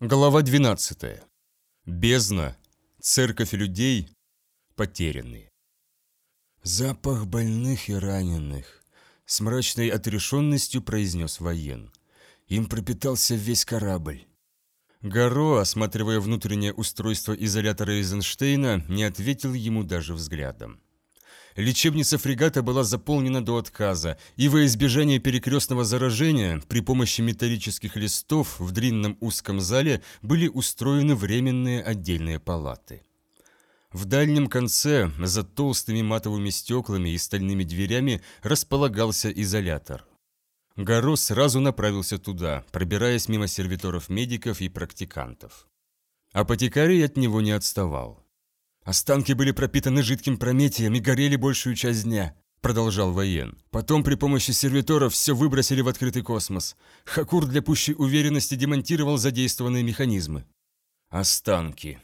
Глава 12. Бездна. Церковь людей. Потерянные. «Запах больных и раненых», — с мрачной отрешенностью произнес воен. Им пропитался весь корабль. Гаро, осматривая внутреннее устройство изолятора Эйзенштейна, не ответил ему даже взглядом. Лечебница фрегата была заполнена до отказа, и во избежание перекрестного заражения при помощи металлических листов в длинном узком зале были устроены временные отдельные палаты. В дальнем конце, за толстыми матовыми стеклами и стальными дверями, располагался изолятор. Горо сразу направился туда, пробираясь мимо сервиторов медиков и практикантов. Апотекарий от него не отставал. Останки были пропитаны жидким прометием и горели большую часть дня, продолжал воен. Потом при помощи сервиторов все выбросили в открытый космос. Хакур для пущей уверенности демонтировал задействованные механизмы. Останки.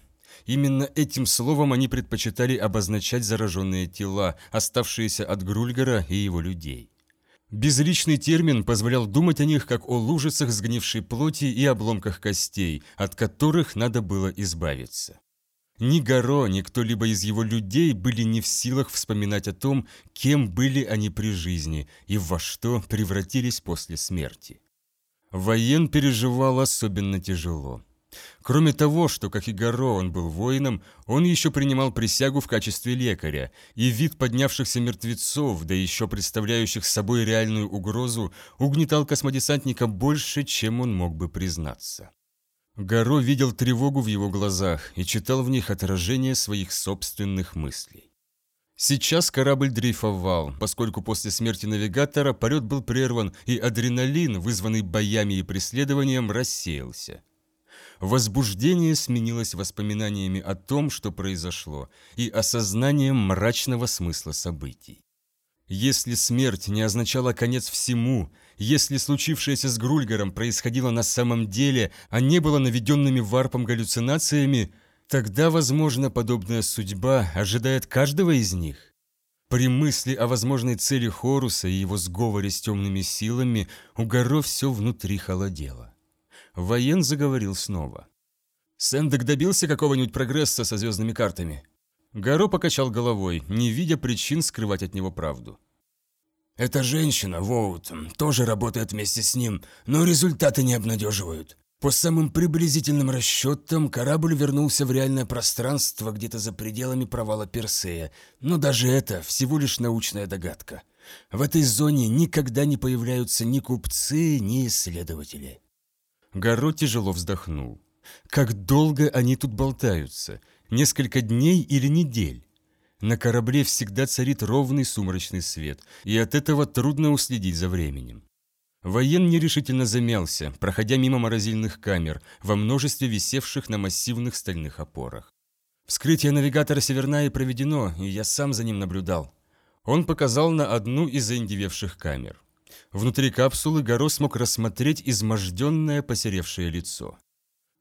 Именно этим словом они предпочитали обозначать зараженные тела, оставшиеся от Грульгара и его людей. Безличный термин позволял думать о них как о лужицах сгнившей плоти и обломках костей, от которых надо было избавиться. Ни Горо, ни кто-либо из его людей были не в силах вспоминать о том, кем были они при жизни и во что превратились после смерти. Воен переживал особенно тяжело. Кроме того, что, как и Горо, он был воином, он еще принимал присягу в качестве лекаря, и вид поднявшихся мертвецов, да еще представляющих собой реальную угрозу, угнетал космодесантника больше, чем он мог бы признаться. Гаро видел тревогу в его глазах и читал в них отражение своих собственных мыслей. Сейчас корабль дрейфовал, поскольку после смерти навигатора полет был прерван, и адреналин, вызванный боями и преследованием, рассеялся. Возбуждение сменилось воспоминаниями о том, что произошло, и осознанием мрачного смысла событий. Если смерть не означала конец всему, если случившееся с Грульгаром происходило на самом деле, а не было наведенными варпом галлюцинациями, тогда, возможно, подобная судьба ожидает каждого из них. При мысли о возможной цели Хоруса и его сговоре с темными силами у Горо все внутри холодело. Воен заговорил снова. «Сэндек добился какого-нибудь прогресса со звездными картами?» Гаро покачал головой, не видя причин скрывать от него правду. «Эта женщина, Воут, тоже работает вместе с ним, но результаты не обнадеживают. По самым приблизительным расчетам, корабль вернулся в реальное пространство где-то за пределами провала Персея, но даже это всего лишь научная догадка. В этой зоне никогда не появляются ни купцы, ни исследователи». Гаро тяжело вздохнул. «Как долго они тут болтаются?» несколько дней или недель. На корабле всегда царит ровный сумрачный свет, и от этого трудно уследить за временем. Воен нерешительно замялся, проходя мимо морозильных камер, во множестве висевших на массивных стальных опорах. Вскрытие навигатора Северная проведено, и я сам за ним наблюдал. Он показал на одну из заиндевевших камер. Внутри капсулы Горо смог рассмотреть изможденное посеревшее лицо.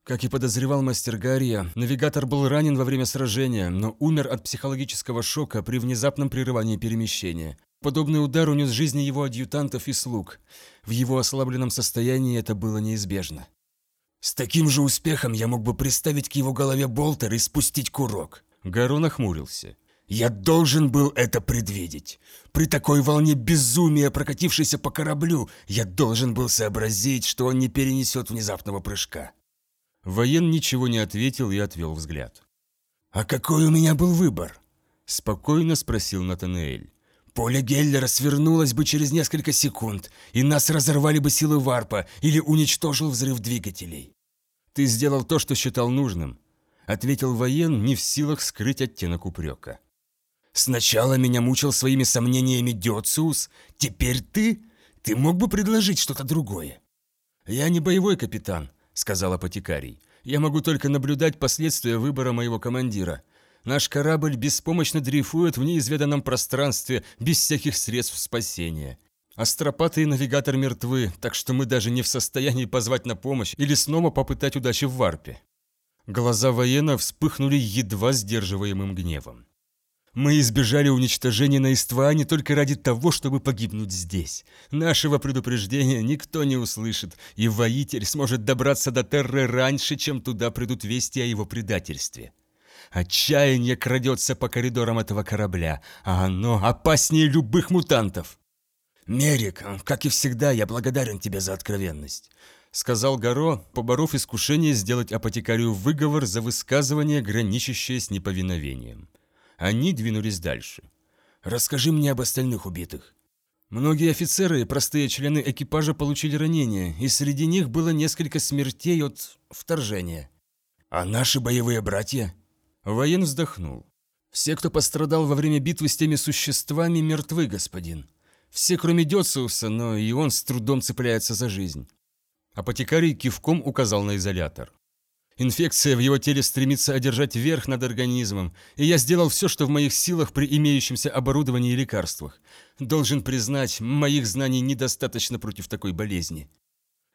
Как и подозревал мастер Гария, навигатор был ранен во время сражения, но умер от психологического шока при внезапном прерывании перемещения. Подобный удар унес жизни его адъютантов и слуг. В его ослабленном состоянии это было неизбежно. «С таким же успехом я мог бы приставить к его голове болтер и спустить курок». Гаро нахмурился. «Я должен был это предвидеть. При такой волне безумия, прокатившейся по кораблю, я должен был сообразить, что он не перенесет внезапного прыжка». Воен ничего не ответил и отвел взгляд. «А какой у меня был выбор?» – спокойно спросил Натанаэль. «Поле Геллера свернулось бы через несколько секунд, и нас разорвали бы силы варпа или уничтожил взрыв двигателей». «Ты сделал то, что считал нужным», – ответил воен, не в силах скрыть оттенок упрека. «Сначала меня мучил своими сомнениями Диоциус, теперь ты? Ты мог бы предложить что-то другое?» «Я не боевой капитан», – сказал апотекарий. «Я могу только наблюдать последствия выбора моего командира. Наш корабль беспомощно дрейфует в неизведанном пространстве без всяких средств спасения. Астропаты и навигатор мертвы, так что мы даже не в состоянии позвать на помощь или снова попытать удачи в варпе». Глаза воена вспыхнули едва сдерживаемым гневом. Мы избежали уничтожения на Истване только ради того, чтобы погибнуть здесь. Нашего предупреждения никто не услышит, и воитель сможет добраться до Терры раньше, чем туда придут вести о его предательстве. Отчаяние крадется по коридорам этого корабля, а оно опаснее любых мутантов. «Мерик, как и всегда, я благодарен тебе за откровенность», — сказал Горо, поборов искушение сделать апотекарию выговор за высказывание, граничащее с неповиновением. Они двинулись дальше. «Расскажи мне об остальных убитых». Многие офицеры и простые члены экипажа получили ранения, и среди них было несколько смертей от вторжения. «А наши боевые братья?» Воен вздохнул. «Все, кто пострадал во время битвы с теми существами, мертвы, господин. Все, кроме Дёциуса, но и он с трудом цепляется за жизнь». Апотекарий кивком указал на изолятор. Инфекция в его теле стремится одержать верх над организмом, и я сделал все, что в моих силах при имеющемся оборудовании и лекарствах. Должен признать, моих знаний недостаточно против такой болезни.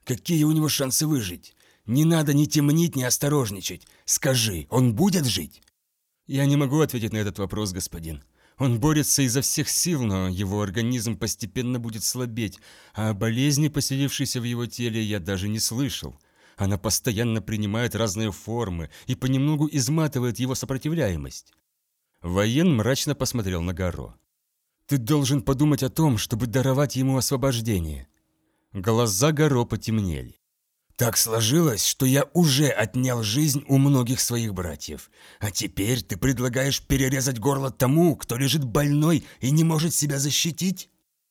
Какие у него шансы выжить? Не надо ни темнить, ни осторожничать. Скажи, он будет жить? Я не могу ответить на этот вопрос, господин. Он борется изо всех сил, но его организм постепенно будет слабеть, а о болезни, поселившейся в его теле, я даже не слышал. Она постоянно принимает разные формы и понемногу изматывает его сопротивляемость. Воен мрачно посмотрел на Гаро. «Ты должен подумать о том, чтобы даровать ему освобождение». Глаза Гаро потемнели. Так сложилось, что я уже отнял жизнь у многих своих братьев. А теперь ты предлагаешь перерезать горло тому, кто лежит больной и не может себя защитить?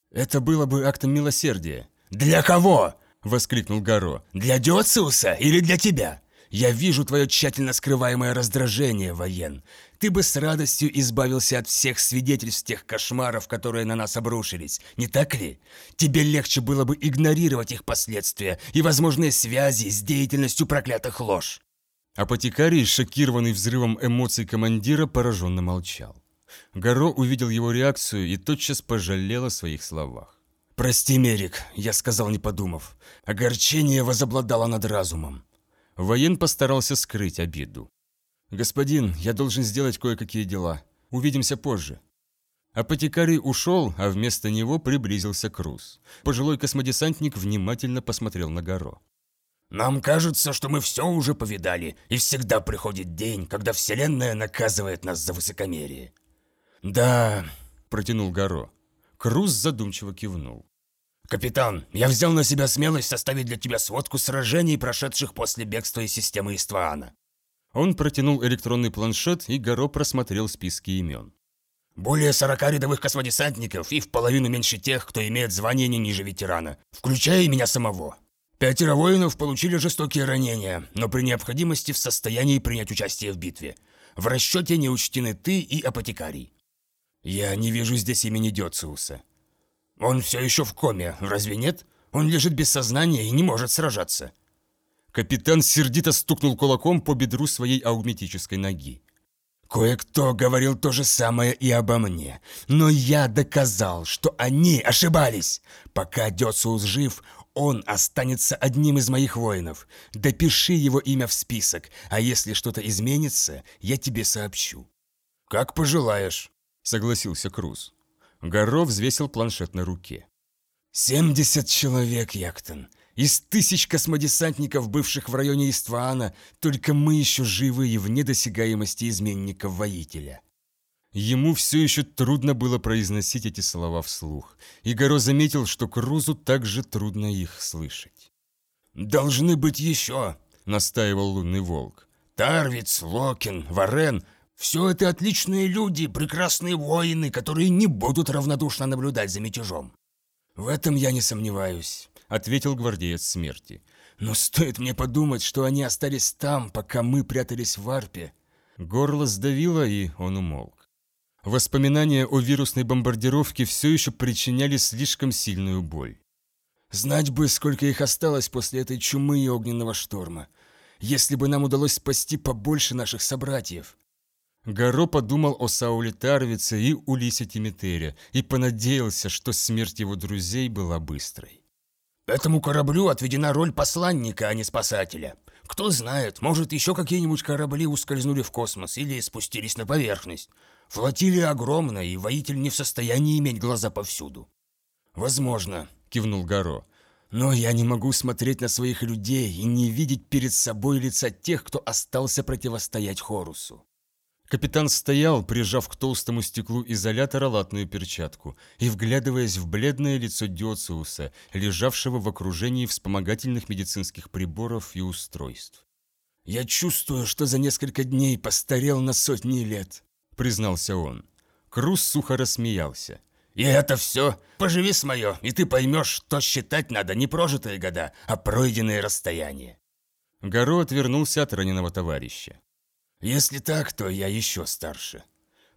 Это было бы актом милосердия. Для кого? – воскликнул Гаро. «Для Диоциуса или для тебя? Я вижу твое тщательно скрываемое раздражение, воен. Ты бы с радостью избавился от всех свидетельств тех кошмаров, которые на нас обрушились, не так ли? Тебе легче было бы игнорировать их последствия и возможные связи с деятельностью проклятых лож». Апотекарий, шокированный взрывом эмоций командира, пораженно молчал. Гаро увидел его реакцию и тотчас пожалел о своих словах. «Прости, Мерик», — я сказал, не подумав. Огорчение возобладало над разумом. Воен постарался скрыть обиду. «Господин, я должен сделать кое-какие дела. Увидимся позже». Апотекарий ушел, а вместо него приблизился Круз. Пожилой космодесантник внимательно посмотрел на Горо. «Нам кажется, что мы все уже повидали, и всегда приходит день, когда Вселенная наказывает нас за высокомерие». «Да», — протянул Горо. Круз задумчиво кивнул. «Капитан, я взял на себя смелость составить для тебя сводку сражений, прошедших после бегства из системы Истваана». Он протянул электронный планшет, и Горо просмотрел списки имен. «Более сорока рядовых космодесантников и в половину меньше тех, кто имеет звание не ниже ветерана, включая и меня самого. Пятеро воинов получили жестокие ранения, но при необходимости в состоянии принять участие в битве. В расчете не учтены ты и апотекарий. Я не вижу здесь имени Дёциуса. Он все еще в коме, разве нет? Он лежит без сознания и не может сражаться. Капитан сердито стукнул кулаком по бедру своей аугметической ноги. Кое-кто говорил то же самое и обо мне, но я доказал, что они ошибались. Пока Дёциус жив, он останется одним из моих воинов. Допиши его имя в список, а если что-то изменится, я тебе сообщу. Как пожелаешь согласился Круз. Гарро взвесил планшет на руке. «Семьдесят человек, Яктон. Из тысяч космодесантников, бывших в районе Истваана, только мы еще живы и вне досягаемости изменников-воителя». Ему все еще трудно было произносить эти слова вслух, и Гаро заметил, что Крузу также трудно их слышать. «Должны быть еще», — настаивал лунный волк. «Тарвиц, Локин, Варен все это отличные люди, прекрасные воины, которые не будут равнодушно наблюдать за мятежом. В этом я не сомневаюсь, ответил гвардеец смерти. Но стоит мне подумать, что они остались там, пока мы прятались в арпе. Горло сдавило, и он умолк. Воспоминания о вирусной бомбардировке все еще причиняли слишком сильную боль. Знать бы, сколько их осталось после этой чумы и огненного шторма. Если бы нам удалось спасти побольше наших собратьев. Гаро подумал о Сауле Тарвице и Улисе Тимитере и понадеялся, что смерть его друзей была быстрой. «Этому кораблю отведена роль посланника, а не спасателя. Кто знает, может, еще какие-нибудь корабли ускользнули в космос или спустились на поверхность. Флотилия огромна, и воитель не в состоянии иметь глаза повсюду. Возможно, кивнул Гаро. Но я не могу смотреть на своих людей и не видеть перед собой лица тех, кто остался противостоять Хорусу. Капитан стоял, прижав к толстому стеклу изолятора латную перчатку и вглядываясь в бледное лицо Диоциуса, лежавшего в окружении вспомогательных медицинских приборов и устройств. «Я чувствую, что за несколько дней постарел на сотни лет», — признался он. Круз сухо рассмеялся. «И это все? Поживи с мое, и ты поймешь, что считать надо не прожитые года, а пройденные расстояния». Горо отвернулся от раненого товарища. Если так, то я еще старше.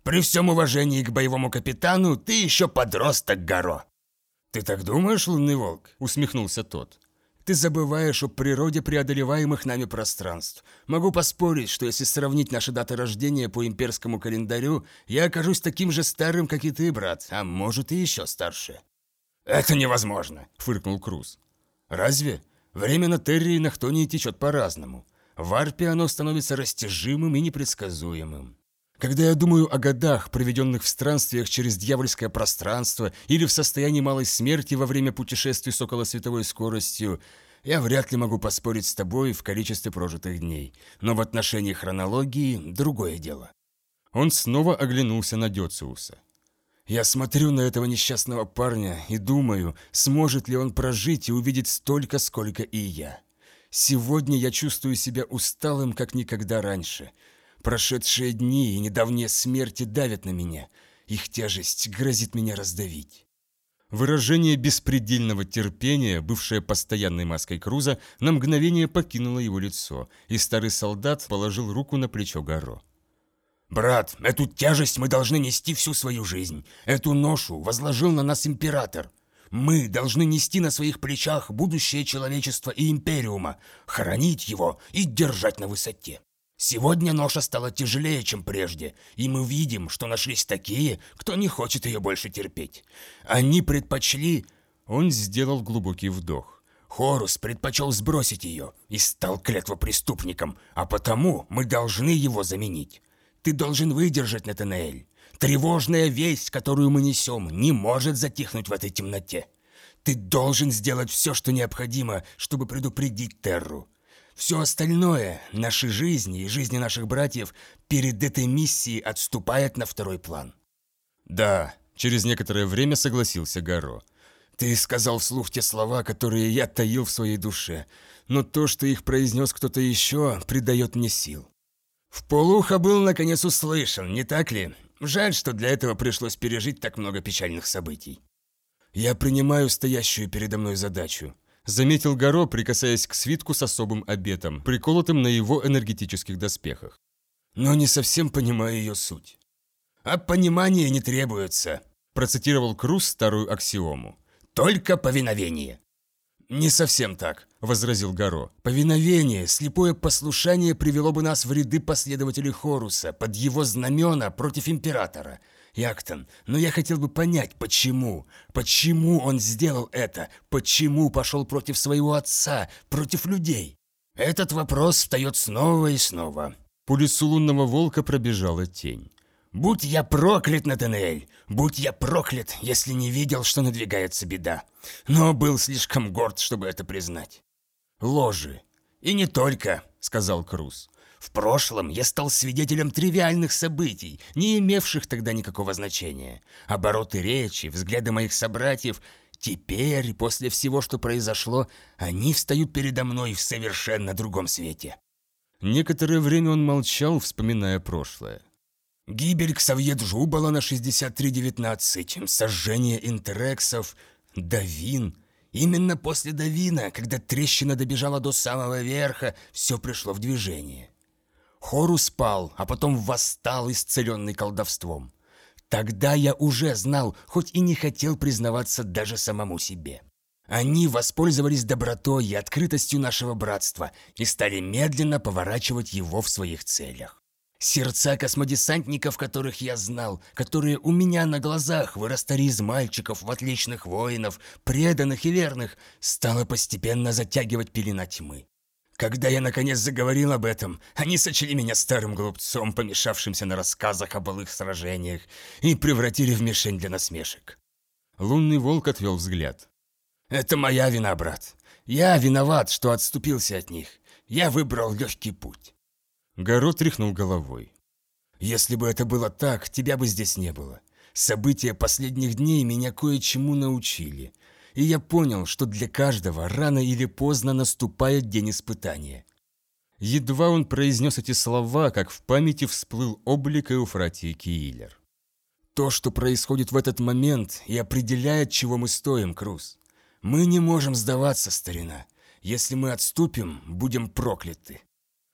При всем уважении к боевому капитану, ты еще подросток, Горо. Ты так думаешь, лунный волк? Усмехнулся тот. Ты забываешь о природе преодолеваемых нами пространств. Могу поспорить, что если сравнить наши даты рождения по имперскому календарю, я окажусь таким же старым, как и ты, брат, а может и еще старше. «Это невозможно», — фыркнул Круз. «Разве? Время на Терри и на Хтонии течет по-разному. В арпе оно становится растяжимым и непредсказуемым. Когда я думаю о годах, проведенных в странствиях через дьявольское пространство или в состоянии малой смерти во время путешествий с околосветовой скоростью, я вряд ли могу поспорить с тобой в количестве прожитых дней. Но в отношении хронологии другое дело. Он снова оглянулся на Дёциуса. Я смотрю на этого несчастного парня и думаю, сможет ли он прожить и увидеть столько, сколько и я. Сегодня я чувствую себя усталым, как никогда раньше. Прошедшие дни и недавние смерти давят на меня. Их тяжесть грозит меня раздавить. Выражение беспредельного терпения, бывшее постоянной маской Круза, на мгновение покинуло его лицо, и старый солдат положил руку на плечо Гаро. «Брат, эту тяжесть мы должны нести всю свою жизнь. Эту ношу возложил на нас император. Мы должны нести на своих плечах будущее человечества и Империума, хранить его и держать на высоте. Сегодня ноша стала тяжелее, чем прежде, и мы видим, что нашлись такие, кто не хочет ее больше терпеть. Они предпочли... Он сделал глубокий вдох. Хорус предпочел сбросить ее и стал клятвопреступником, а потому мы должны его заменить. Ты должен выдержать, Натанаэль. Тревожная весть, которую мы несем, не может затихнуть в этой темноте. Ты должен сделать все, что необходимо, чтобы предупредить Терру. Все остальное, наши жизни и жизни наших братьев, перед этой миссией отступает на второй план. Да, через некоторое время согласился Гаро. Ты сказал вслух те слова, которые я таил в своей душе, но то, что их произнес кто-то еще, придает мне сил. В полухо был наконец услышан, не так ли? Жаль, что для этого пришлось пережить так много печальных событий. Я принимаю стоящую передо мной задачу. Заметил Горо, прикасаясь к свитку с особым обетом, приколотым на его энергетических доспехах. Но не совсем понимаю ее суть. «А понимание не требуется», – процитировал Круз старую аксиому. «Только повиновение». «Не совсем так», – возразил Гаро. «Повиновение, слепое послушание привело бы нас в ряды последователей Хоруса, под его знамена против Императора. Яктон, но я хотел бы понять, почему? Почему он сделал это? Почему пошел против своего отца, против людей?» Этот вопрос встает снова и снова. По лицу лунного волка пробежала тень. Будь я проклят, Натанель! Будь я проклят, если не видел, что надвигается беда. Но был слишком горд, чтобы это признать. Ложи. И не только, сказал Круз. В прошлом я стал свидетелем тривиальных событий, не имевших тогда никакого значения. Обороты речи, взгляды моих собратьев Теперь, после всего, что произошло, они встают передо мной в совершенно другом свете. Некоторое время он молчал, вспоминая прошлое. Гибель Ксавьеджу была на 6319, сожжение интерексов, Давин. Именно после Давина, когда трещина добежала до самого верха, все пришло в движение. Хорус спал, а потом восстал, исцеленный колдовством. Тогда я уже знал, хоть и не хотел признаваться даже самому себе. Они воспользовались добротой и открытостью нашего братства и стали медленно поворачивать его в своих целях. Сердца космодесантников, которых я знал, которые у меня на глазах вырастали из мальчиков в отличных воинов, преданных и верных, стало постепенно затягивать пелена тьмы. Когда я наконец заговорил об этом, они сочли меня старым глупцом, помешавшимся на рассказах о былых сражениях, и превратили в мишень для насмешек. Лунный волк отвел взгляд. «Это моя вина, брат. Я виноват, что отступился от них. Я выбрал легкий путь». Горо тряхнул головой. «Если бы это было так, тебя бы здесь не было. События последних дней меня кое-чему научили, и я понял, что для каждого рано или поздно наступает день испытания». Едва он произнес эти слова, как в памяти всплыл облик Эуфратии Киилер. «То, что происходит в этот момент, и определяет, чего мы стоим, Круз. Мы не можем сдаваться, старина. Если мы отступим, будем прокляты».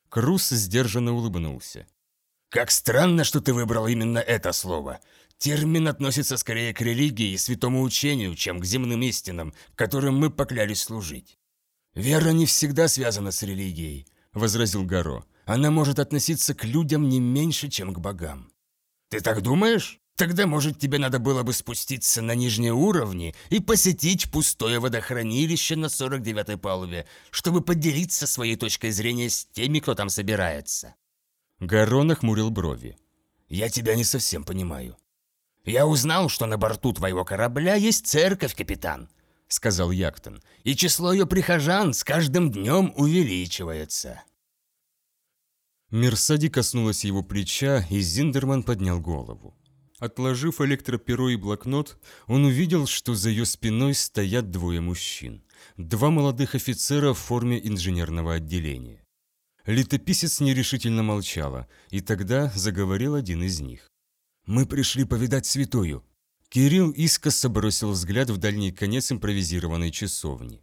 Круз сдержанно улыбнулся. «Как странно, что ты выбрал именно это слово. Термин относится скорее к религии и святому учению, чем к земным истинам, которым мы поклялись служить. Вера не всегда связана с религией, возразил Гаро. Она может относиться к людям не меньше, чем к богам. Ты так думаешь? Тогда, может, тебе надо было бы спуститься на нижние уровни и посетить пустое водохранилище на 49-й палубе, чтобы поделиться своей точкой зрения с теми, кто там собирается. Гаро нахмурил брови. «Я тебя не совсем понимаю. «Я узнал, что на борту твоего корабля есть церковь, капитан», — сказал Яктон, «и число ее прихожан с каждым днем увеличивается». Мерсади коснулась его плеча, и Зиндерман поднял голову. Отложив электроперо и блокнот, он увидел, что за ее спиной стоят двое мужчин. Два молодых офицера в форме инженерного отделения. Летописец нерешительно молчала, и тогда заговорил один из них. Мы пришли повидать святую». Кирилл искоса бросил взгляд в дальний конец импровизированной часовни.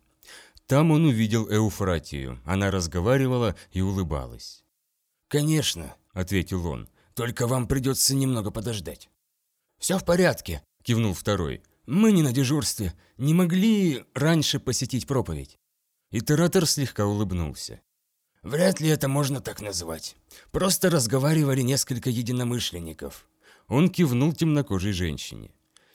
Там он увидел Эуфратию. Она разговаривала и улыбалась. «Конечно», — ответил он, — «только вам придется немного подождать». «Все в порядке», — кивнул второй. «Мы не на дежурстве. Не могли раньше посетить проповедь». Итератор слегка улыбнулся. «Вряд ли это можно так назвать. Просто разговаривали несколько единомышленников. Он кивнул темнокожей женщине.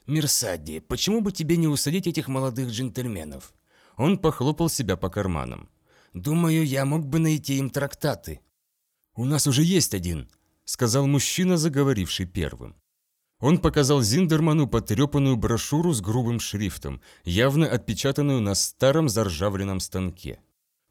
«Мерсади, почему бы тебе не усадить этих молодых джентльменов?» Он похлопал себя по карманам. «Думаю, я мог бы найти им трактаты». «У нас уже есть один», — сказал мужчина, заговоривший первым. Он показал Зиндерману потрепанную брошюру с грубым шрифтом, явно отпечатанную на старом заржавленном станке.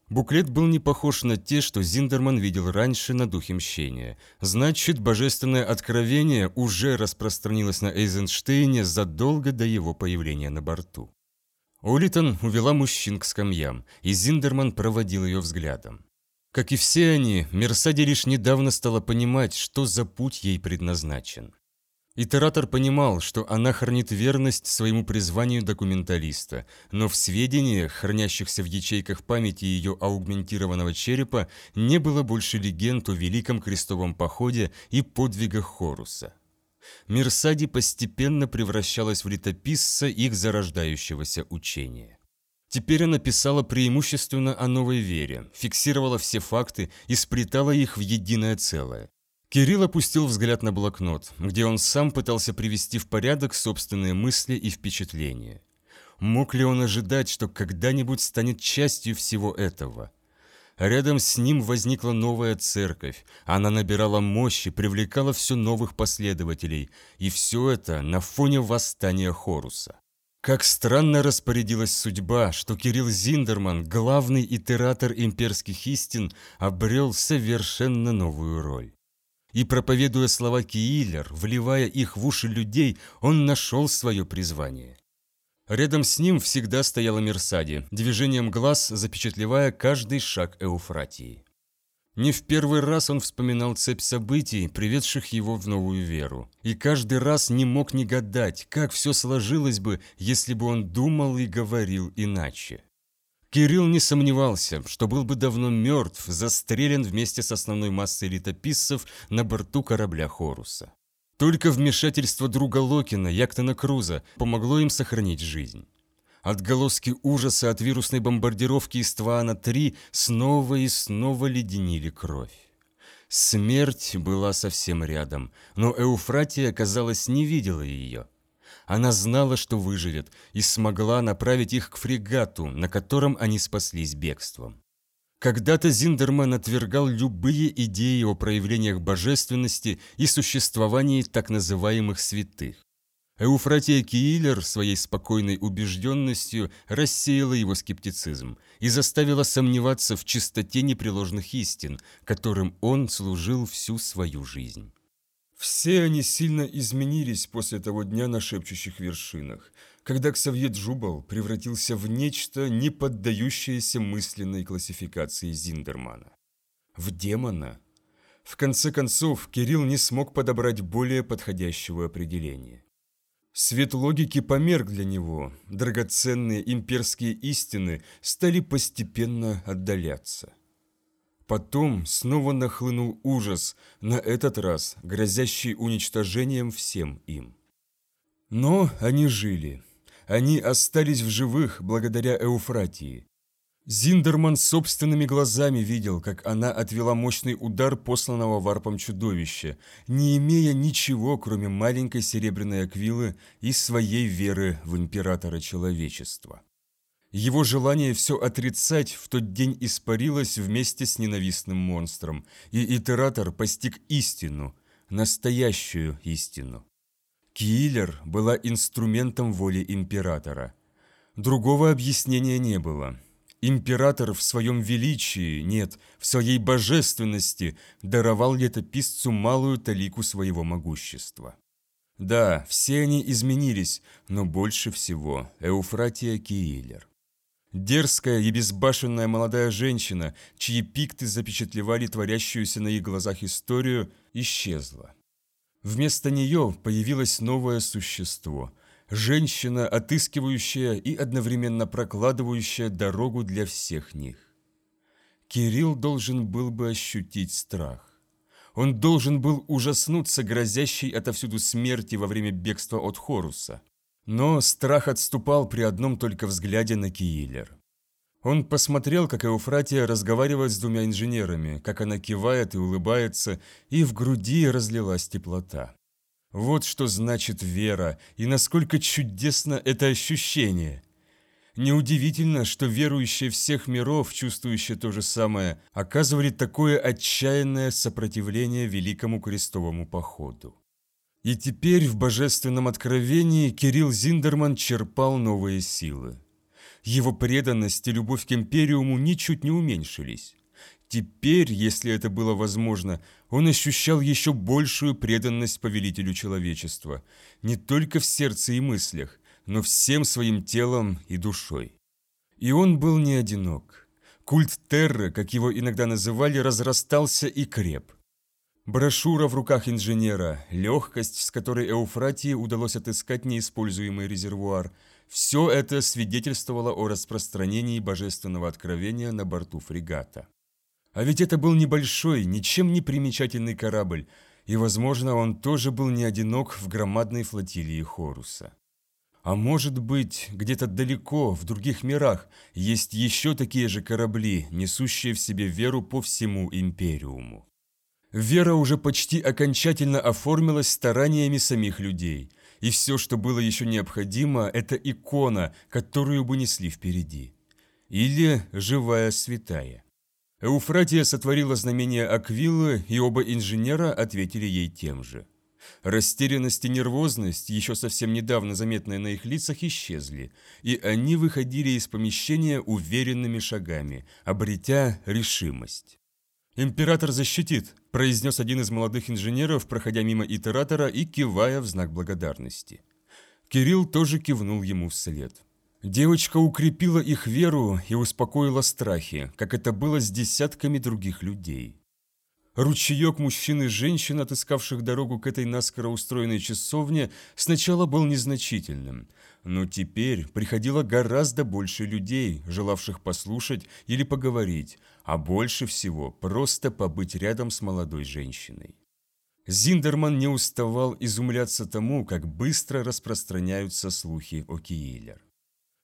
Буклет был не похож на те, что Зиндерман видел раньше на Духе Мщения. Значит, божественное откровение уже распространилось на Эйзенштейне задолго до его появления на борту. Олитон увела мужчин к скамьям, и Зиндерман проводил ее взглядом. Как и все они, Мерсади лишь недавно стала понимать, что за путь ей предназначен. Итератор понимал, что она хранит верность своему призванию документалиста, но в сведениях, хранящихся в ячейках памяти ее аугментированного черепа, не было больше легенд о Великом Крестовом Походе и подвигах Хоруса. Мирсади постепенно превращалась в летописца их зарождающегося учения. Теперь она писала преимущественно о новой вере, фиксировала все факты и сплетала их в единое целое. Кирилл опустил взгляд на блокнот, где он сам пытался привести в порядок собственные мысли и впечатления. Мог ли он ожидать, что когда-нибудь станет частью всего этого? Рядом с ним возникла новая церковь. Она набирала мощи, привлекала все новых последователей. И все это на фоне восстания Хоруса. Как странно распорядилась судьба, что Кирилл Зиндерман, главный итератор имперских истин, обрел совершенно новую роль. И проповедуя слова Киилер, вливая их в уши людей, он нашел свое призвание. Рядом с ним всегда стояла Мерсади, движением глаз запечатлевая каждый шаг Эуфратии. Не в первый раз он вспоминал цепь событий, приведших его в новую веру. И каждый раз не мог не гадать, как все сложилось бы, если бы он думал и говорил иначе. Кирилл не сомневался, что был бы давно мертв, застрелен вместе с основной массой летописцев на борту корабля Хоруса. Только вмешательство друга Локина, Яктона Круза, помогло им сохранить жизнь. Отголоски ужаса от вирусной бомбардировки из Тваана-3 снова и снова леденили кровь. Смерть была совсем рядом, но Эуфратия, казалось, не видела ее. Она знала, что выживет, и смогла направить их к фрегату, на котором они спаслись бегством. Когда-то Зиндерман отвергал любые идеи о проявлениях божественности и существовании так называемых святых. Эуфратия Киилер своей спокойной убежденностью рассеяла его скептицизм и заставила сомневаться в чистоте непреложных истин, которым он служил всю свою жизнь. Все они сильно изменились после того дня на шепчущих вершинах, когда Ксавье Джубал превратился в нечто, не поддающееся мысленной классификации Зиндермана. В демона. В конце концов, Кирилл не смог подобрать более подходящего определения. Свет логики померк для него, драгоценные имперские истины стали постепенно отдаляться. Потом снова нахлынул ужас, на этот раз грозящий уничтожением всем им. Но они жили. Они остались в живых благодаря Эуфратии. Зиндерман собственными глазами видел, как она отвела мощный удар посланного варпом чудовища, не имея ничего, кроме маленькой серебряной аквилы и своей веры в императора человечества. Его желание все отрицать в тот день испарилось вместе с ненавистным монстром, и итератор постиг истину, настоящую истину. Киллер была инструментом воли императора. Другого объяснения не было – Император в своем величии, нет, в своей божественности даровал летописцу малую талику своего могущества. Да, все они изменились, но больше всего Эуфратия Киилер. Дерзкая и безбашенная молодая женщина, чьи пикты запечатлевали творящуюся на их глазах историю, исчезла. Вместо нее появилось новое существо – женщина, отыскивающая и одновременно прокладывающая дорогу для всех них. Кирилл должен был бы ощутить страх. Он должен был ужаснуться грозящей отовсюду смерти во время бегства от Хоруса. Но страх отступал при одном только взгляде на Киилер. Он посмотрел, как Эуфратия разговаривает с двумя инженерами, как она кивает и улыбается, и в груди разлилась теплота. Вот что значит вера, и насколько чудесно это ощущение. Неудивительно, что верующие всех миров, чувствующие то же самое, оказывали такое отчаянное сопротивление великому крестовому походу. И теперь в божественном откровении Кирилл Зиндерман черпал новые силы. Его преданность и любовь к Империуму ничуть не уменьшились. Теперь, если это было возможно, он ощущал еще большую преданность повелителю человечества, не только в сердце и мыслях, но всем своим телом и душой. И он был не одинок. Культ Терры, как его иногда называли, разрастался и креп. Брошюра в руках инженера, легкость, с которой Эуфратии удалось отыскать неиспользуемый резервуар – все это свидетельствовало о распространении божественного откровения на борту фрегата. А ведь это был небольшой, ничем не примечательный корабль, и, возможно, он тоже был не одинок в громадной флотилии Хоруса. А может быть, где-то далеко, в других мирах, есть еще такие же корабли, несущие в себе веру по всему Империуму. Вера уже почти окончательно оформилась стараниями самих людей, и все, что было еще необходимо, это икона, которую бы несли впереди. Или живая святая. Эуфратия сотворила знамение Аквилы, и оба инженера ответили ей тем же. Растерянность и нервозность, еще совсем недавно заметные на их лицах, исчезли, и они выходили из помещения уверенными шагами, обретя решимость. «Император защитит», – произнес один из молодых инженеров, проходя мимо итератора и кивая в знак благодарности. Кирилл тоже кивнул ему вслед. Девочка укрепила их веру и успокоила страхи, как это было с десятками других людей. Ручеек мужчин и женщин, отыскавших дорогу к этой наскоро устроенной часовне, сначала был незначительным, но теперь приходило гораздо больше людей, желавших послушать или поговорить, а больше всего просто побыть рядом с молодой женщиной. Зиндерман не уставал изумляться тому, как быстро распространяются слухи о Киилер.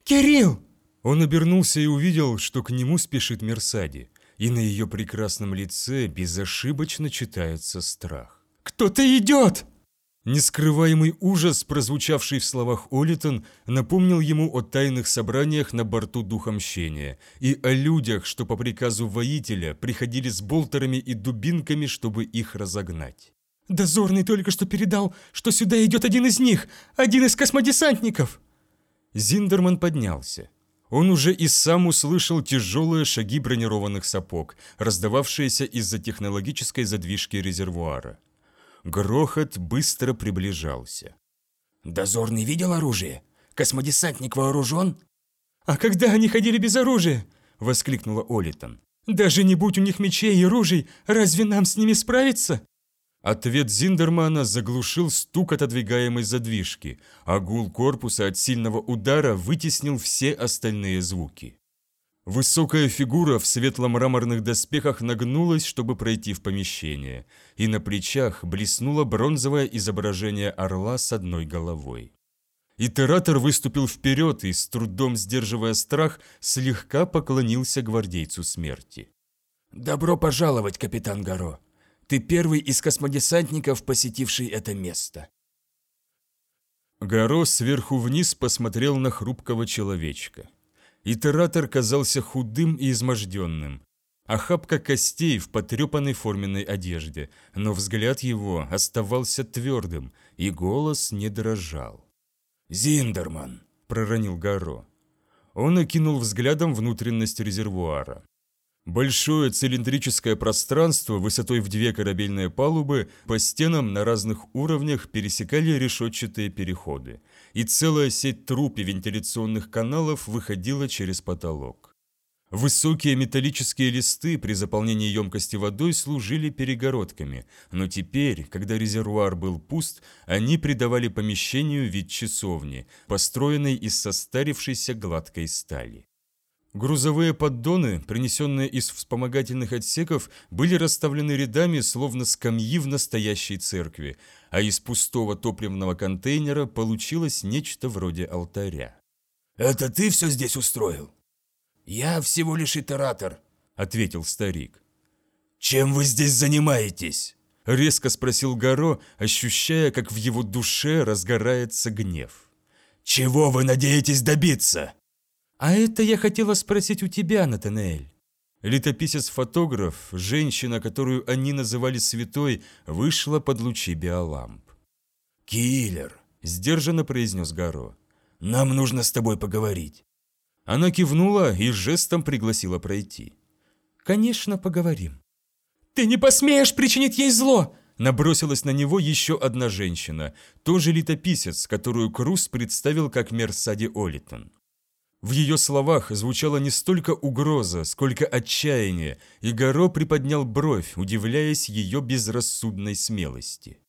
«Кирилл!» Он обернулся и увидел, что к нему спешит Мерсади, и на ее прекрасном лице безошибочно читается страх. «Кто-то идет!» Нескрываемый ужас, прозвучавший в словах Олитон, напомнил ему о тайных собраниях на борту Духа Мщения и о людях, что по приказу воителя приходили с болтерами и дубинками, чтобы их разогнать. «Дозорный только что передал, что сюда идет один из них, один из космодесантников!» Зиндерман поднялся. Он уже и сам услышал тяжелые шаги бронированных сапог, раздававшиеся из-за технологической задвижки резервуара. Грохот быстро приближался. «Дозорный видел оружие? Космодесантник вооружен?» «А когда они ходили без оружия?» – воскликнула Олитон. «Даже не будь у них мечей и ружей, разве нам с ними справиться?» Ответ Зиндермана заглушил стук отодвигаемой задвижки, а гул корпуса от сильного удара вытеснил все остальные звуки. Высокая фигура в светло-мраморных доспехах нагнулась, чтобы пройти в помещение, и на плечах блеснуло бронзовое изображение орла с одной головой. Итератор выступил вперед и, с трудом сдерживая страх, слегка поклонился гвардейцу смерти. «Добро пожаловать, капитан Горо!» Ты первый из космодесантников, посетивший это место. Горо сверху вниз посмотрел на хрупкого человечка. Итератор казался худым и изможденным. Охапка костей в потрепанной форменной одежде, но взгляд его оставался твердым, и голос не дрожал. «Зиндерман!» – проронил Горо. Он окинул взглядом внутренность резервуара. Большое цилиндрическое пространство высотой в две корабельные палубы по стенам на разных уровнях пересекали решетчатые переходы, и целая сеть труб и вентиляционных каналов выходила через потолок. Высокие металлические листы при заполнении емкости водой служили перегородками, но теперь, когда резервуар был пуст, они придавали помещению вид часовни, построенной из состарившейся гладкой стали. Грузовые поддоны, принесенные из вспомогательных отсеков, были расставлены рядами, словно скамьи в настоящей церкви, а из пустого топливного контейнера получилось нечто вроде алтаря. «Это ты все здесь устроил?» «Я всего лишь итератор», — ответил старик. «Чем вы здесь занимаетесь?» — резко спросил Горо, ощущая, как в его душе разгорается гнев. «Чего вы надеетесь добиться?» «А это я хотела спросить у тебя, Натанель». Летописец-фотограф, женщина, которую они называли святой, вышла под лучи биоламп. «Киллер», – сдержанно произнес Гаро. «Нам нужно с тобой поговорить». Она кивнула и жестом пригласила пройти. «Конечно, поговорим». «Ты не посмеешь причинить ей зло!» Набросилась на него еще одна женщина, тоже летописец, которую Круз представил как Мерсади Олитон. В ее словах звучала не столько угроза, сколько отчаяние, и Горо приподнял бровь, удивляясь ее безрассудной смелости.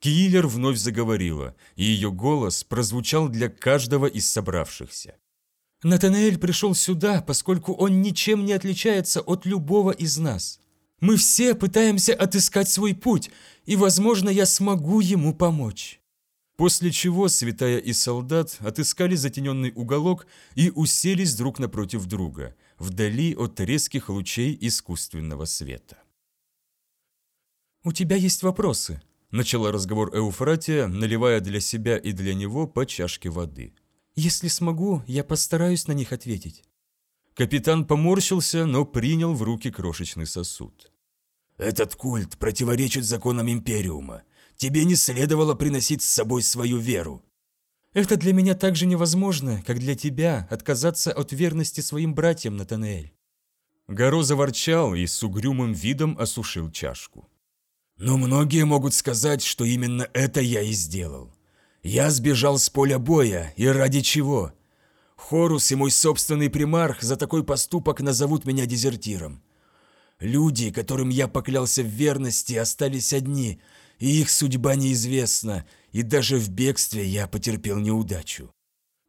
Киллер вновь заговорила, и ее голос прозвучал для каждого из собравшихся. «Натанаэль пришел сюда, поскольку он ничем не отличается от любого из нас. Мы все пытаемся отыскать свой путь, и, возможно, я смогу ему помочь». После чего святая и солдат отыскали затененный уголок и уселись друг напротив друга, вдали от резких лучей искусственного света. «У тебя есть вопросы?» – начала разговор Эуфратия, наливая для себя и для него по чашке воды. «Если смогу, я постараюсь на них ответить». Капитан поморщился, но принял в руки крошечный сосуд. «Этот культ противоречит законам Империума. Тебе не следовало приносить с собой свою веру. Это для меня так же невозможно, как для тебя отказаться от верности своим братьям, Натанаэль. Горо заворчал и с угрюмым видом осушил чашку. Но многие могут сказать, что именно это я и сделал. Я сбежал с поля боя, и ради чего? Хорус и мой собственный примарх за такой поступок назовут меня дезертиром. Люди, которым я поклялся в верности, остались одни – и их судьба неизвестна, и даже в бегстве я потерпел неудачу.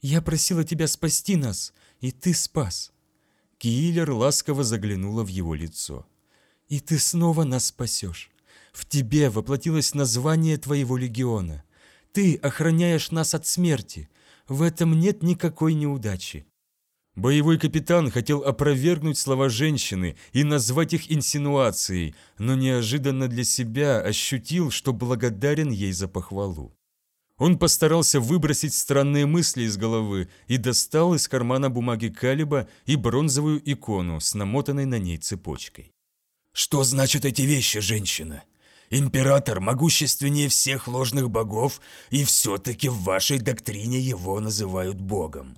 Я просила тебя спасти нас, и ты спас. Киллер ласково заглянула в его лицо. И ты снова нас спасешь. В тебе воплотилось название твоего легиона. Ты охраняешь нас от смерти. В этом нет никакой неудачи. Боевой капитан хотел опровергнуть слова женщины и назвать их инсинуацией, но неожиданно для себя ощутил, что благодарен ей за похвалу. Он постарался выбросить странные мысли из головы и достал из кармана бумаги Калиба и бронзовую икону с намотанной на ней цепочкой. «Что значат эти вещи, женщина? Император могущественнее всех ложных богов, и все-таки в вашей доктрине его называют богом.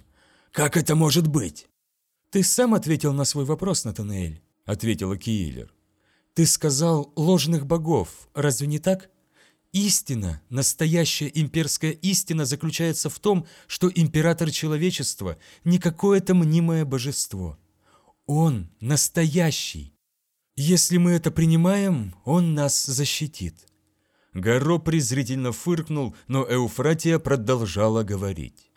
Как это может быть?» «Ты сам ответил на свой вопрос, Натанаэль», — ответила Киилер. «Ты сказал ложных богов, разве не так?» Истина, настоящая имперская истина заключается в том, что император человечества не какое-то мнимое божество. Он настоящий. Если мы это принимаем, он нас защитит. Гаро презрительно фыркнул, но Эуфратия продолжала говорить.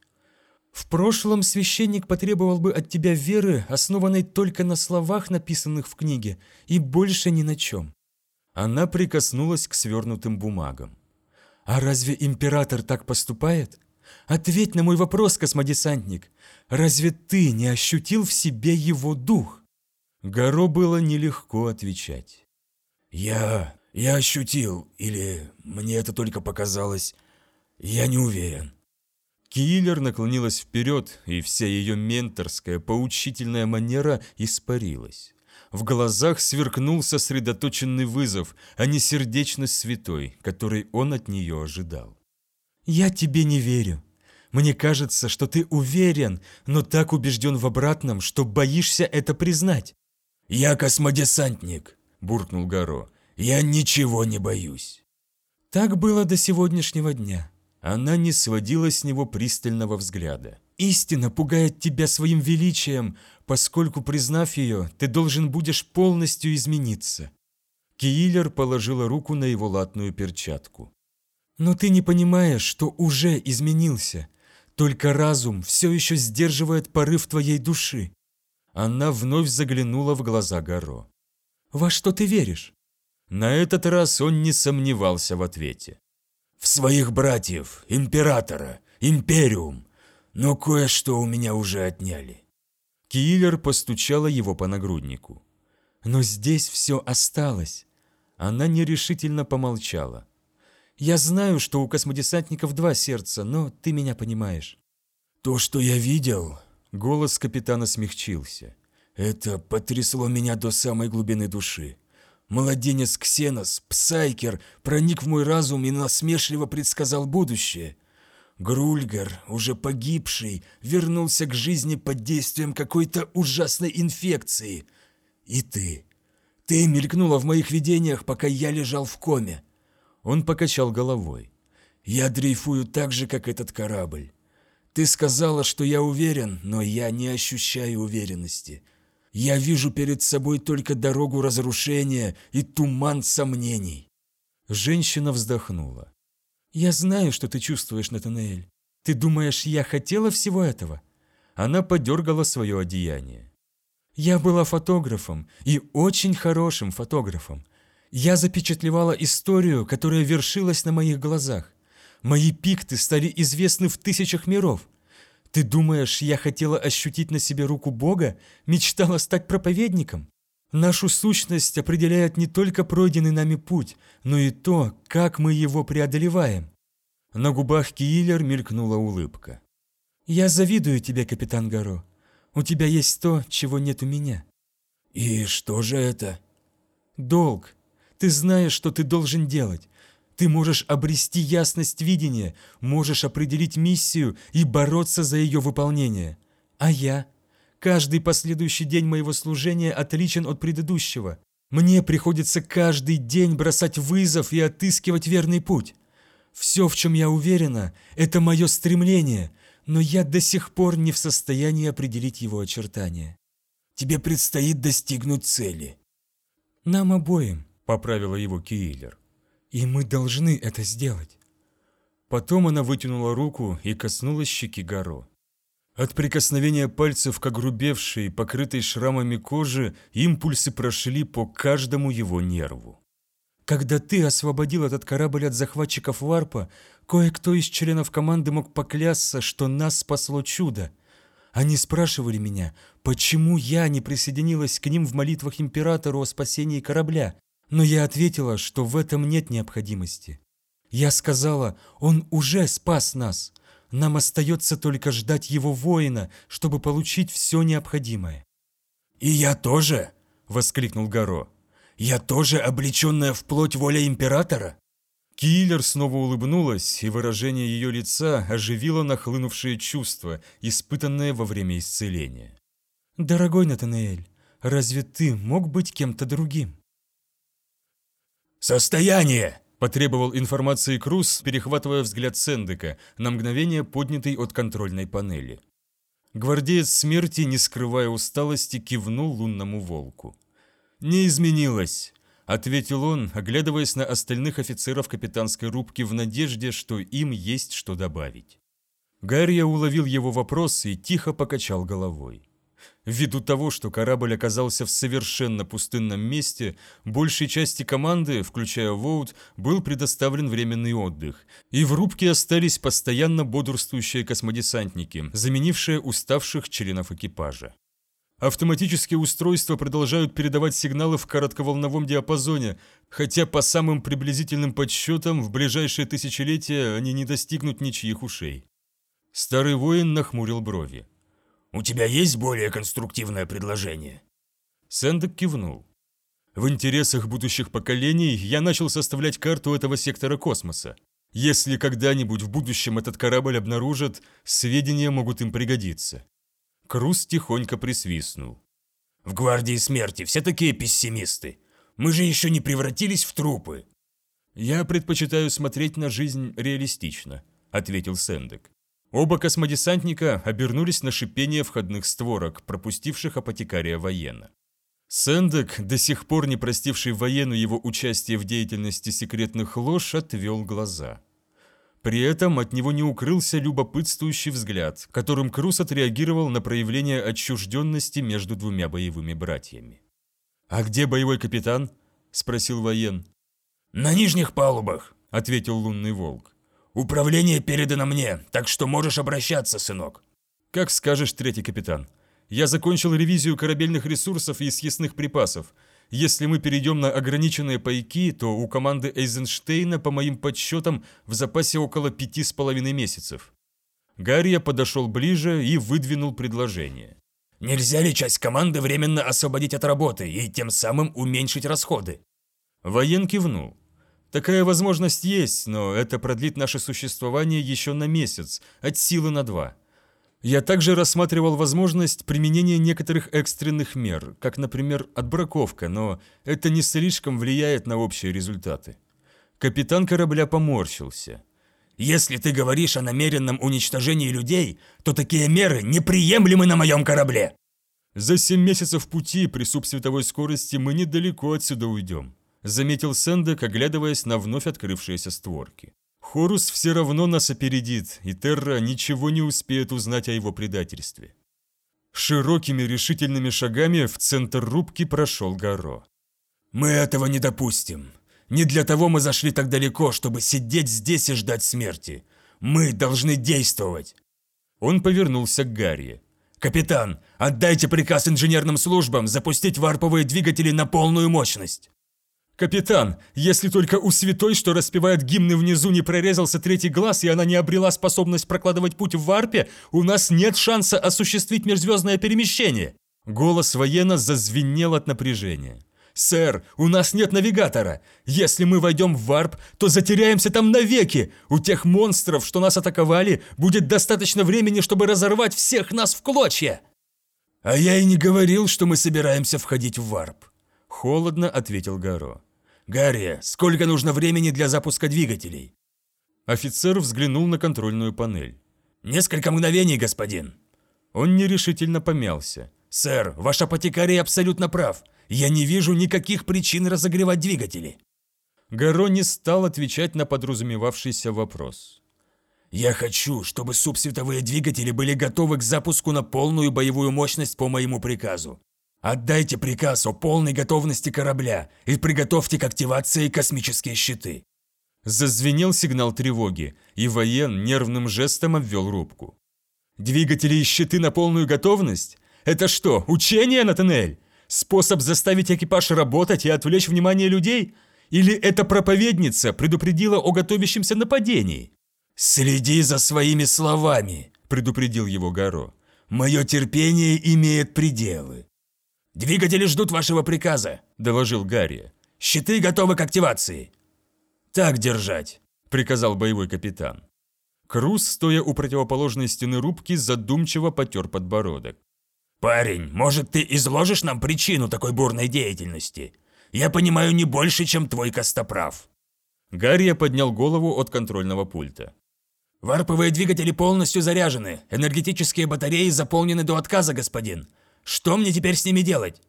В прошлом священник потребовал бы от тебя веры, основанной только на словах, написанных в книге, и больше ни на чем. Она прикоснулась к свернутым бумагам. «А разве император так поступает? Ответь на мой вопрос, космодесантник. Разве ты не ощутил в себе его дух?» Горо было нелегко отвечать. «Я... я ощутил, или мне это только показалось. Я не уверен». Киллер наклонилась вперед, и вся ее менторская, поучительная манера испарилась. В глазах сверкнул сосредоточенный вызов, а не сердечность святой, который он от нее ожидал. «Я тебе не верю. Мне кажется, что ты уверен, но так убежден в обратном, что боишься это признать». «Я космодесантник», – буркнул Гаро. «Я ничего не боюсь». Так было до сегодняшнего дня. Она не сводила с него пристального взгляда. Истина пугает тебя своим величием, поскольку, признав ее, ты должен будешь полностью измениться». Киилер положила руку на его латную перчатку. «Но ты не понимаешь, что уже изменился. Только разум все еще сдерживает порыв твоей души». Она вновь заглянула в глаза Гаро. «Во что ты веришь?» На этот раз он не сомневался в ответе. «В своих братьев, императора, империум, но кое-что у меня уже отняли». Киллер постучала его по нагруднику. «Но здесь все осталось». Она нерешительно помолчала. «Я знаю, что у космодесантников два сердца, но ты меня понимаешь». «То, что я видел...» Голос капитана смягчился. «Это потрясло меня до самой глубины души. Младенец Ксенос, Псайкер, проник в мой разум и насмешливо предсказал будущее. Грульгар, уже погибший, вернулся к жизни под действием какой-то ужасной инфекции. И ты. Ты мелькнула в моих видениях, пока я лежал в коме. Он покачал головой. Я дрейфую так же, как этот корабль. Ты сказала, что я уверен, но я не ощущаю уверенности. Я вижу перед собой только дорогу разрушения и туман сомнений. Женщина вздохнула. «Я знаю, что ты чувствуешь, Натанаэль. Ты думаешь, я хотела всего этого?» Она подергала свое одеяние. «Я была фотографом, и очень хорошим фотографом. Я запечатлевала историю, которая вершилась на моих глазах. Мои пикты стали известны в тысячах миров. Ты думаешь, я хотела ощутить на себе руку Бога, мечтала стать проповедником? Нашу сущность определяет не только пройденный нами путь, но и то, как мы его преодолеваем. На губах Киллер мелькнула улыбка. «Я завидую тебе, капитан Гаро. У тебя есть то, чего нет у меня». «И что же это?» «Долг. Ты знаешь, что ты должен делать. Ты можешь обрести ясность видения, можешь определить миссию и бороться за ее выполнение. А я? Каждый последующий день моего служения отличен от предыдущего. Мне приходится каждый день бросать вызов и отыскивать верный путь. Все, в чем я уверена, это мое стремление, но я до сих пор не в состоянии определить его очертания. Тебе предстоит достигнуть цели. Нам обоим, поправила его Киллер. И мы должны это сделать. Потом она вытянула руку и коснулась щеки Гаро. От прикосновения пальцев к огрубевшей, покрытой шрамами кожи, импульсы прошли по каждому его нерву. Когда ты освободил этот корабль от захватчиков Варпа, кое-кто из членов команды мог поклясться, что нас спасло чудо. Они спрашивали меня, почему я не присоединилась к ним в молитвах императору о спасении корабля, но я ответила, что в этом нет необходимости. Я сказала, он уже спас нас. Нам остается только ждать его воина, чтобы получить все необходимое. «И я тоже!» – воскликнул Горо. «Я тоже облеченная в плоть воля императора?» Киллер снова улыбнулась, и выражение ее лица оживило нахлынувшие чувства, испытанные во время исцеления. «Дорогой Натанаэль, разве ты мог быть кем-то другим?» «Состояние!» – потребовал информации Круз, перехватывая взгляд Сендека, на мгновение поднятый от контрольной панели. Гвардеец смерти, не скрывая усталости, кивнул лунному волку. «Не изменилось», – ответил он, оглядываясь на остальных офицеров капитанской рубки в надежде, что им есть что добавить. Гарри уловил его вопрос и тихо покачал головой. Ввиду того, что корабль оказался в совершенно пустынном месте, большей части команды, включая Воут, был предоставлен временный отдых, и в рубке остались постоянно бодрствующие космодесантники, заменившие уставших членов экипажа. Автоматические устройства продолжают передавать сигналы в коротковолновом диапазоне, хотя по самым приблизительным подсчетам в ближайшее тысячелетие они не достигнут ничьих ушей. Старый воин нахмурил брови. «У тебя есть более конструктивное предложение?» Сэндек кивнул. «В интересах будущих поколений я начал составлять карту этого сектора космоса. Если когда-нибудь в будущем этот корабль обнаружат, сведения могут им пригодиться». Круз тихонько присвистнул. «В гвардии смерти все такие пессимисты. Мы же еще не превратились в трупы». «Я предпочитаю смотреть на жизнь реалистично», — ответил Сэндек. Оба космодесантника обернулись на шипение входных створок, пропустивших апотекария воена. Сэндек, до сих пор не простивший воену его участие в деятельности секретных лож, отвел глаза. При этом от него не укрылся любопытствующий взгляд, которым Крус отреагировал на проявление отчужденности между двумя боевыми братьями. «А где боевой капитан?» – спросил воен. «На нижних палубах», – ответил лунный волк. «Управление передано мне, так что можешь обращаться, сынок». «Как скажешь, третий капитан. Я закончил ревизию корабельных ресурсов и съестных припасов. Если мы перейдем на ограниченные пайки, то у команды Эйзенштейна, по моим подсчетам, в запасе около пяти с половиной месяцев». Гарри подошел ближе и выдвинул предложение. «Нельзя ли часть команды временно освободить от работы и тем самым уменьшить расходы?» Воен кивнул. Такая возможность есть, но это продлит наше существование еще на месяц, от силы на два. Я также рассматривал возможность применения некоторых экстренных мер, как, например, отбраковка, но это не слишком влияет на общие результаты. Капитан корабля поморщился. «Если ты говоришь о намеренном уничтожении людей, то такие меры неприемлемы на моем корабле!» «За семь месяцев пути при субсветовой скорости мы недалеко отсюда уйдем», заметил Сэндек, оглядываясь на вновь открывшиеся створки. Хорус все равно нас опередит, и Терра ничего не успеет узнать о его предательстве. Широкими решительными шагами в центр рубки прошел Гаро. «Мы этого не допустим. Не для того мы зашли так далеко, чтобы сидеть здесь и ждать смерти. Мы должны действовать!» Он повернулся к Гарри. «Капитан, отдайте приказ инженерным службам запустить варповые двигатели на полную мощность!» «Капитан, если только у святой, что распевает гимны внизу, не прорезался третий глаз, и она не обрела способность прокладывать путь в варпе, у нас нет шанса осуществить межзвездное перемещение!» Голос воена зазвенел от напряжения. «Сэр, у нас нет навигатора. Если мы войдем в варп, то затеряемся там навеки. У тех монстров, что нас атаковали, будет достаточно времени, чтобы разорвать всех нас в клочья!» «А я и не говорил, что мы собираемся входить в варп», Холодно ответил Гаро. «Гарри, сколько нужно времени для запуска двигателей?» Офицер взглянул на контрольную панель. «Несколько мгновений, господин». Он нерешительно помялся. «Сэр, ваш апотекарий абсолютно прав. Я не вижу никаких причин разогревать двигатели». Гаро не стал отвечать на подразумевавшийся вопрос. «Я хочу, чтобы субсветовые двигатели были готовы к запуску на полную боевую мощность по моему приказу. Отдайте приказ о полной готовности корабля и приготовьте к активации космические щиты. Зазвенел сигнал тревоги, и воен нервным жестом обвел рубку. Двигатели и щиты на полную готовность? Это что, учение, Натанель? Способ заставить экипаж работать и отвлечь внимание людей? Или эта проповедница предупредила о готовящемся нападении? «Следи за своими словами», – предупредил его Гаро. «Мое терпение имеет пределы». «Двигатели ждут вашего приказа», – доложил Гарри. «Щиты готовы к активации». «Так держать», – приказал боевой капитан. Круз, стоя у противоположной стены рубки, задумчиво потер подбородок. «Парень, может, ты изложишь нам причину такой бурной деятельности? Я понимаю не больше, чем твой костоправ». Гарри поднял голову от контрольного пульта. «Варповые двигатели полностью заряжены, энергетические батареи заполнены до отказа, господин. Что мне теперь с ними делать?»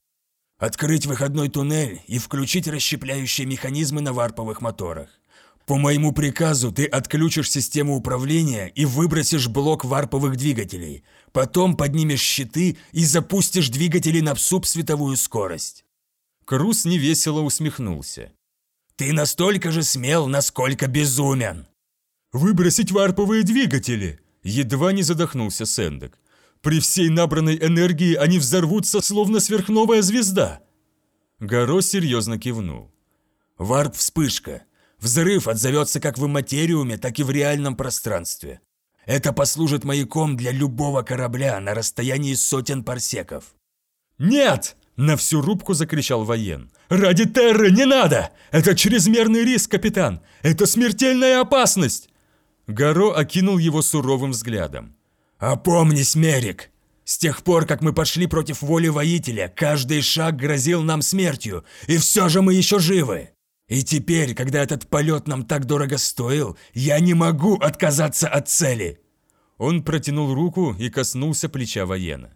«Открыть выходной туннель и включить расщепляющие механизмы на варповых моторах. По моему приказу ты отключишь систему управления и выбросишь блок варповых двигателей. Потом поднимешь щиты и запустишь двигатели на субсветовую скорость». Крус невесело усмехнулся. «Ты настолько же смел, насколько безумен!» «Выбросить варповые двигатели!» Едва не задохнулся Сэндек. «При всей набранной энергии они взорвутся, словно сверхновая звезда!» Горо серьезно кивнул. «Варп-вспышка. Взрыв отзовется как в материуме, так и в реальном пространстве. Это послужит маяком для любого корабля на расстоянии сотен парсеков». «Нет!» – на всю рубку закричал воен. «Ради Терры не надо! Это чрезмерный риск, капитан! Это смертельная опасность!» Гаро окинул его суровым взглядом. «Опомнись, Мерик! С тех пор, как мы пошли против воли воителя, каждый шаг грозил нам смертью, и все же мы еще живы! И теперь, когда этот полет нам так дорого стоил, я не могу отказаться от цели!» Он протянул руку и коснулся плеча воена.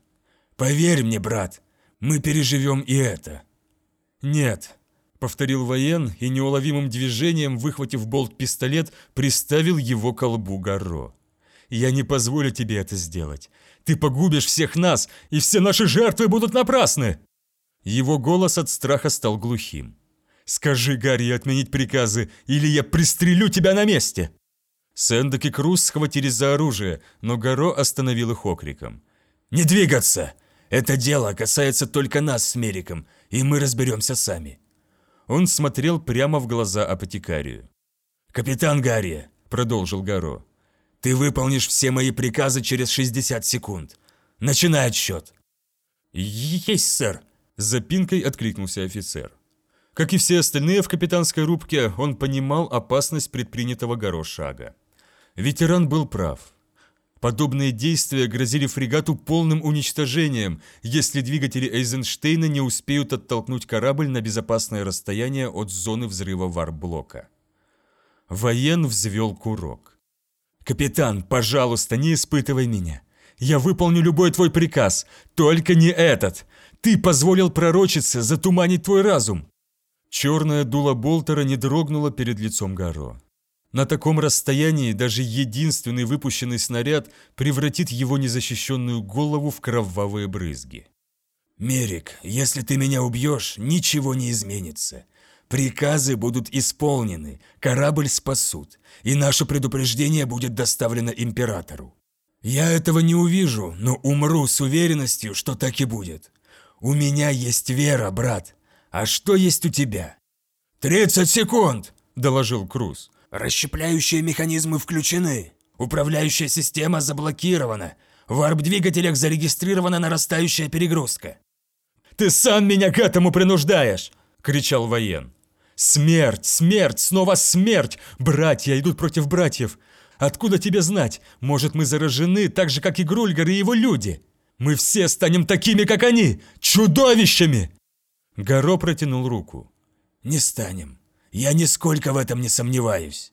«Поверь мне, брат, мы переживем и это». «Нет», Повторил воен и неуловимым движением, выхватив болт-пистолет, приставил его к колбу Гарро. «Я не позволю тебе это сделать. Ты погубишь всех нас, и все наши жертвы будут напрасны!» Его голос от страха стал глухим. «Скажи Гарри отменить приказы, или я пристрелю тебя на месте!» Сэндок и Круз схватились за оружие, но Гаро остановил их окриком. «Не двигаться! Это дело касается только нас с Мериком, и мы разберемся сами. Он смотрел прямо в глаза апотекарию. «Капитан Гарри», – продолжил Гаро, – «ты выполнишь все мои приказы через 60 секунд. Начинай отсчет». «Есть, сэр», – с запинкой откликнулся офицер. Как и все остальные в капитанской рубке, он понимал опасность предпринятого Гаро шага. Ветеран был прав. Подобные действия грозили фрегату полным уничтожением, если двигатели Эйзенштейна не успеют оттолкнуть корабль на безопасное расстояние от зоны взрыва варблока. Воен взвел курок. «Капитан, пожалуйста, не испытывай меня. Я выполню любой твой приказ, только не этот. Ты позволил пророчиться, затуманить твой разум». Черное дуло Болтера не дрогнуло перед лицом Гаро. На таком расстоянии даже единственный выпущенный снаряд превратит его незащищенную голову в кровавые брызги. «Мерик, если ты меня убьешь, ничего не изменится. Приказы будут исполнены, корабль спасут, и наше предупреждение будет доставлено императору. Я этого не увижу, но умру с уверенностью, что так и будет. У меня есть вера, брат. А что есть у тебя?» «Тридцать секунд!» – доложил Круз. Расщепляющие механизмы включены. Управляющая система заблокирована. В варп-двигателях зарегистрирована нарастающая перегрузка. «Ты сам меня к этому принуждаешь!» – кричал воен. «Смерть! Смерть! Снова смерть! Братья идут против братьев! Откуда тебе знать? Может, мы заражены так же, как и Грульгар и его люди? Мы все станем такими, как они! Чудовищами!» Горо протянул руку. «Не станем. Я нисколько в этом не сомневаюсь.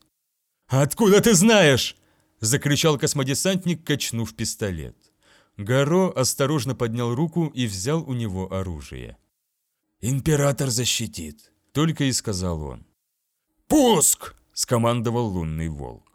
«Откуда ты знаешь?» – закричал космодесантник, качнув пистолет. Гаро осторожно поднял руку и взял у него оружие. «Император защитит», – только и сказал он. «Пуск!» – скомандовал лунный волк.